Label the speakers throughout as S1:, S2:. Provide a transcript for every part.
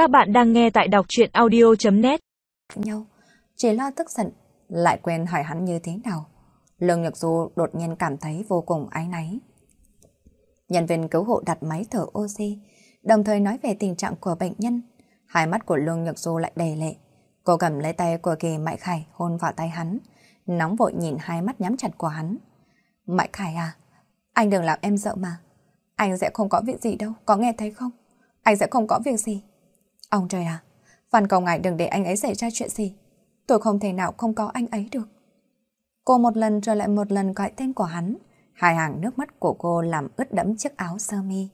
S1: Các bạn đang nghe tại đọc chuyện audio.net
S2: nhau, chỉ lo tức giận, lại quên hỏi hắn như thế nào. Lương Nhật Du đột nhiên cảm thấy vô cùng ái náy. Nhân viên cứu hộ đặt máy thở oxy, đồng thời nói về tình trạng của bệnh nhân. Hai mắt của Lương Nhật Du lại đầy lệ. Cô cầm lấy tay của Kỳ Mại Khải hôn vào tay hắn, nóng vội nhìn hai mắt nhắm chặt của hắn. Mại Khải à, anh đừng làm em sợ mà. Anh sẽ không có việc gì đâu, có nghe thấy không? Anh sẽ không có việc gì. Ông trời à, Văn cầu ngài đừng để anh ấy xảy ra chuyện gì. Tôi không thể nào không có anh ấy được. Cô một lần rồi lại một lần gọi tên của hắn. Hai hàng nước mắt của cô làm ướt đẫm chiếc áo sơ mi.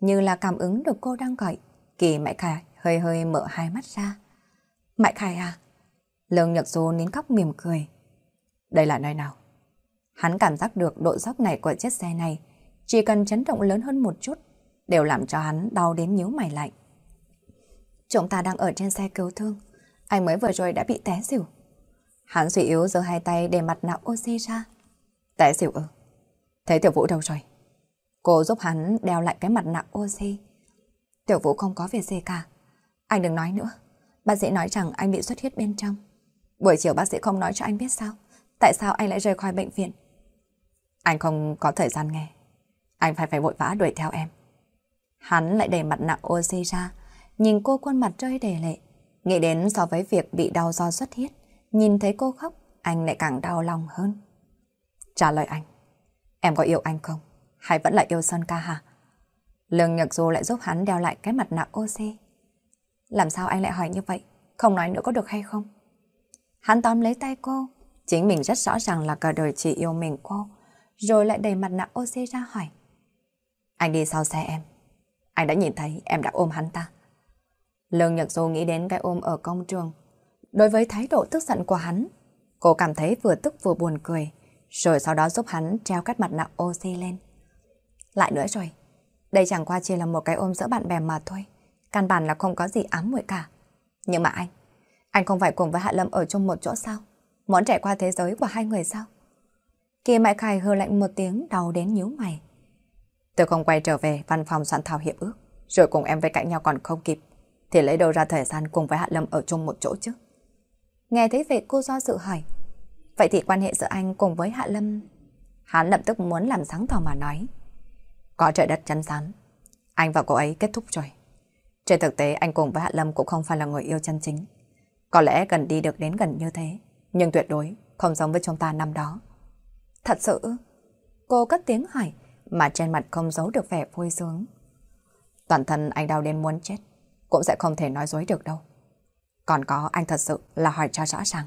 S2: Như là cảm ứng được cô đang gọi, Kỳ Mại Khải hơi hơi mở hai mắt ra. Mại Khải à? Lương Nhật Du nín khóc mỉm cười. Đây là nơi nào? Hắn cảm giác được độ dốc này của chiếc xe này, chỉ cần chấn động lớn hơn một chút, đều làm cho hắn đau đến nhíu mày lạnh. Chúng ta đang ở trên xe cứu thương, anh mới vừa rồi đã bị té xỉu. Hắn suy yếu giơ hai tay để mặt nạ oxy ra. Té xỉu ư? Thế Tiểu Vũ đâu rồi? Cô giúp hắn đeo lại cái mặt nạ oxy. Tiểu Vũ không có việc gì cả. Anh đừng nói nữa. Bác sĩ nói rằng anh bị xuất huyết bên trong. Buổi chiều bác sĩ không nói cho anh biết sao. Tại sao anh lại rời khỏi bệnh viện? Anh không có thời gian nghe. Anh phải phải vội vã đuổi theo em. Hắn lại đẩy mặt nạ oxy ra, nhìn cô khuôn mặt rơi đề lệ. Nghĩ đến so với việc bị đau do xuất huyết, nhìn thấy cô khóc, anh lại càng đau lòng hơn. Trả lời anh, em có yêu anh không? Hay vẫn là yêu Sơn ca hả? Lương Nhật Du lại giúp hắn đeo lại cái mặt nạ oxy. Làm sao anh lại hỏi như vậy? Không nói nữa có được hay không? Hắn tóm lấy tay cô, chính mình rất rõ ràng là cả đời chỉ yêu mình cô, rồi lại đầy mặt nạ oxy ra hỏi. Anh đi sau xe em. Anh đã nhìn thấy em đã ôm hắn ta. Lương Nhật Du nghĩ đến cái ôm ở công trường. Đối với thái độ tức giận của hắn, cô cảm thấy vừa tức vừa buồn cười, rồi sau đó giúp hắn treo cái mặt nạ oxy lên. Lại nữa rồi, đây chẳng qua chỉ là một cái ôm giữa bạn bè mà thôi. Căn bản là không có gì ám muội cả. Nhưng mà anh, anh không phải cùng với Hạ Lâm ở chung một chỗ sao? Muốn trải qua thế giới của hai người sao? Kỳ Mại Khải hừ lạnh một tiếng đau đến nhíu mày. Tôi không quay trở về văn phòng soạn thảo hiệp ước, rồi cùng em với cạnh nhau còn không kịp, thì lấy đâu ra thời gian cùng với Hạ Lâm ở chung một chỗ chứ? Nghe thấy vậy cô do dự hỏi, vậy thì quan hệ giữa anh cùng với Hạ Lâm... Hắn lập tức muốn làm sáng tỏ mà nói. Có trời đất chắn sán, anh và cô ấy kết thúc rồi. Trên thực tế anh cùng với Hạ Lâm cũng không phải là người yêu chân chính. Có lẽ gần đi được đến gần như thế, nhưng tuyệt đối không giống với chúng ta năm đó. Thật sự? Cô cất tiếng hỏi, mà trên mặt không giấu được vẻ vui sướng. Toàn thân anh đau đến muốn chết, cũng sẽ không thể nói dối được đâu. Còn có anh thật sự là hỏi cho rõ ràng.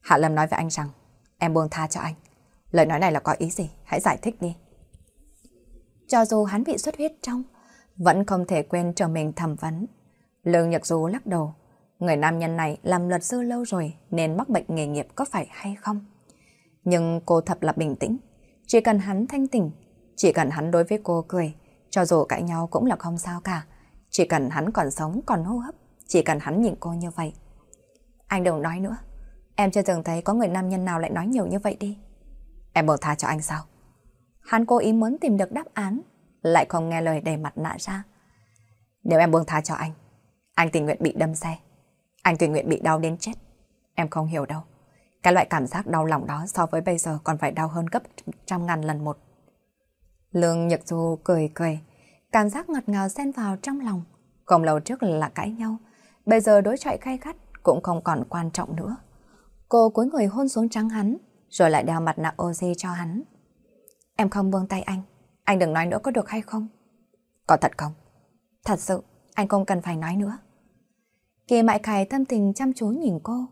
S2: Hạ Lâm nói với anh rằng, em buông tha cho anh. Lời nói này là có ý gì? Hãy giải thích đi. Cho dù hắn bị xuất huyết trong, vẫn không thể quên chờ mình thẩm vấn. Lương Nhật Du lắc đầu, người nam nhân này làm luật sư lâu rồi nên mắc bệnh nghề nghiệp có phải hay không? Nhưng cô thật là bình tĩnh, chỉ cần hắn thanh tỉnh, chỉ cần hắn đối với cô cười, cho dù cãi nhau cũng là không sao cả. Chỉ cần hắn còn sống, còn hô hấp, chỉ cần hắn nhìn cô như vậy. Anh đừng nói nữa, em chưa từng thấy có người nam nhân nào lại nói nhiều như vậy đi. Em bỏ tha cho anh sao? Hắn cố ý muốn tìm được đáp án, lại không nghe lời đầy mặt nạ ra. Nếu em buông tha cho anh, anh tình nguyện bị đâm xe. Anh tình nguyện bị đau đến chết. Em không hiểu đâu. Cái loại cảm giác đau lòng đó so với bây giờ còn phải đau hơn gấp trăm ngàn lần một. Lương Nhật Du cười cười, cảm giác ngọt ngào xen vào trong lòng. Không lâu trước là cãi nhau, bây giờ đối chọi khai khắt cũng không còn quan trọng nữa. Cô cúi người hôn xuống trắng hắn, rồi lại đeo mặt nạ oxy cho hắn. Em không buông tay anh, anh đừng nói nữa có được hay không? Có thật không? Thật sự, anh không cần phải nói nữa. Kỳ mại khải tâm tình chăm chú nhìn cô.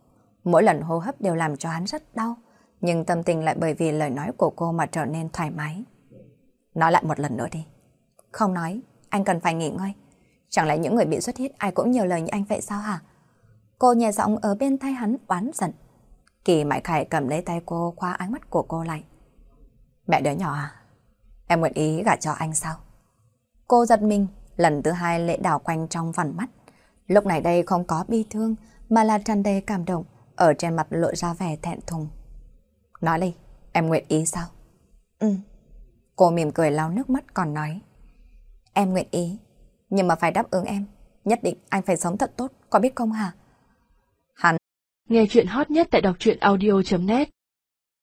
S2: Mỗi lần hô hấp đều làm cho hắn rất đau, nhưng tâm tình lại bởi vì lời nói của cô mà trở nên thoải mái. Nói lại một lần nữa đi. Không nói, anh cần phải nghỉ ngơi. Chẳng lẽ những người bị xuất huyết ai cũng nhiều lời như anh vậy sao hả? Cô nhẹ giọng ở bên tay hắn oán giận. Kỳ mại khải cầm lấy tay cô khóa ánh mắt của cô lại. Mẹ đứa nhỏ à? Em nguyện ý gả cho anh sao? Cô giật mình, lần thứ hai lệ đảo quanh trong vằn mắt. Lúc này đây không có bi thương, mà là tràn đầy cảm động, ở trên mặt lộ ra vẻ thẹn thùng. Nói đi, em nguyện ý sao? Ừ. Cô mỉm cười lau nước mắt còn nói. Em nguyện ý, nhưng mà phải đáp ứng em. Nhất định anh phải sống thật tốt, có biết không hả? Hắn
S1: Nghe chuyện hot nhất tại đọc truyện audio.net